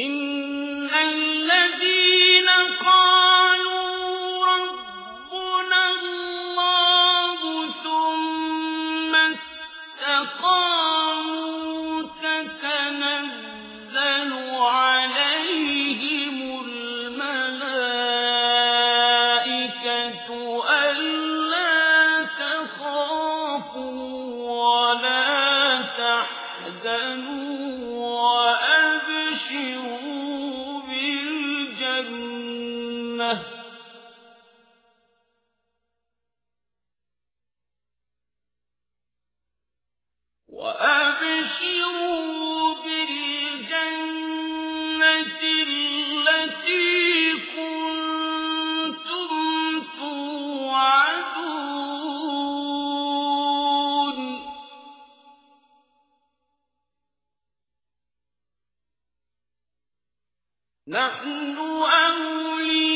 إن الذين قالوا وأبشروا بالجنة التي كنتم توعدون. نحن أولياؤكم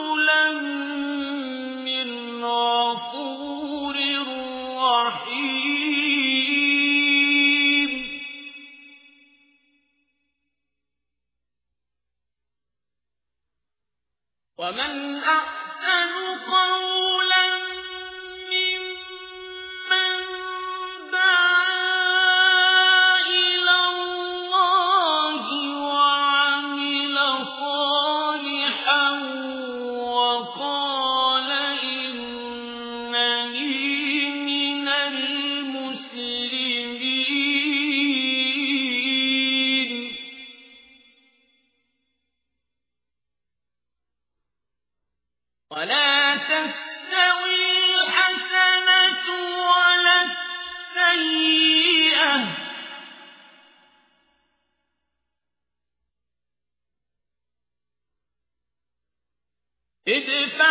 ومن أحسن قولا ولا تستوي الحسنة ولا السيئة ادفع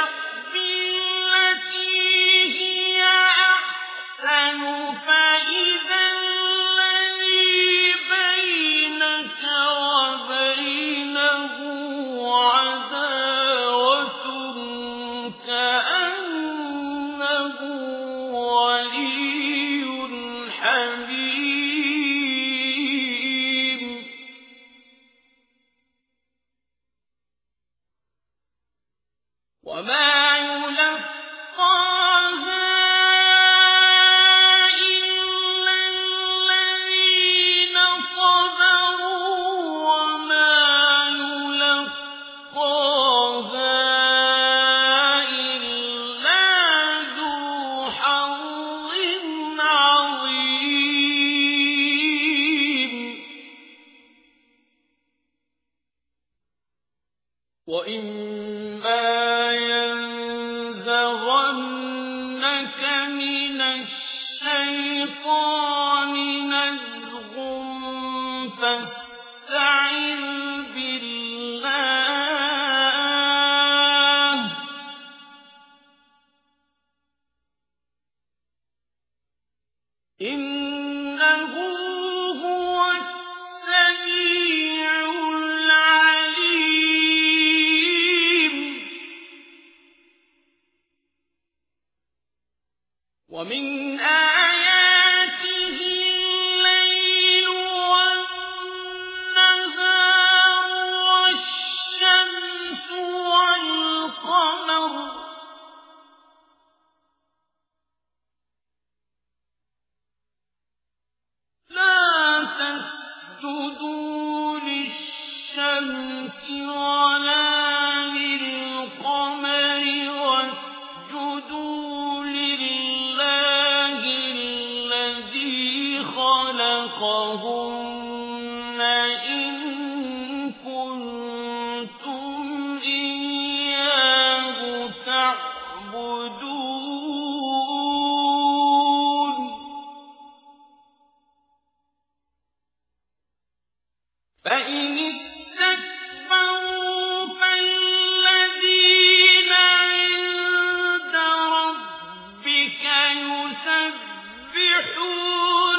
وإما ينزغنك من الشيطان نزغ فاستعذ بالله إنه ومن آياته الليل والنهار والشمس والقمر لا تسجدوا للشمس ولا فإن استكبروا فالذين عند ربك يسبحون